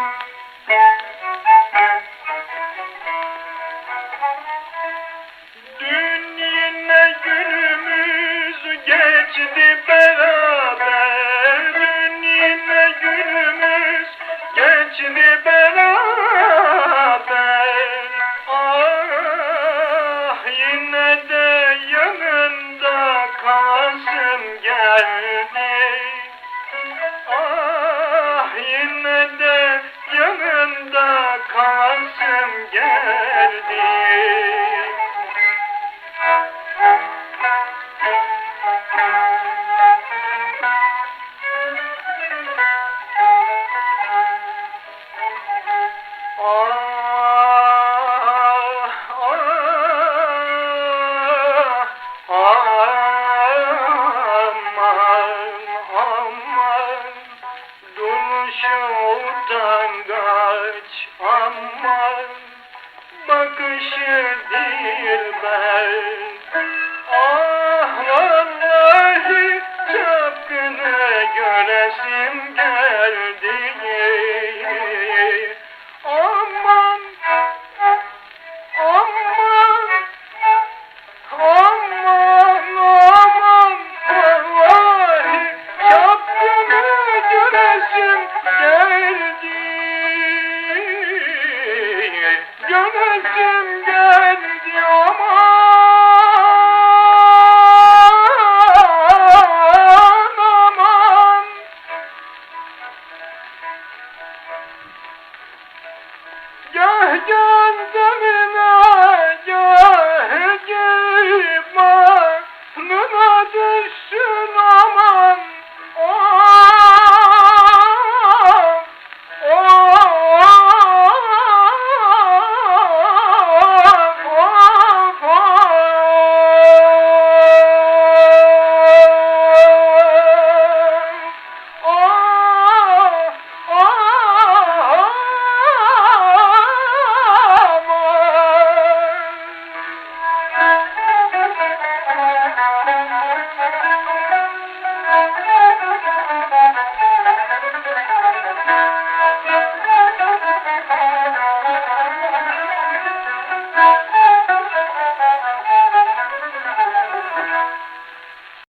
Thank you. Özlem geldi. Utangaç aman bakışı dilber Ah vallahi çapkını göresim geldi Göresim geldi aman. Aman Gah gönlümün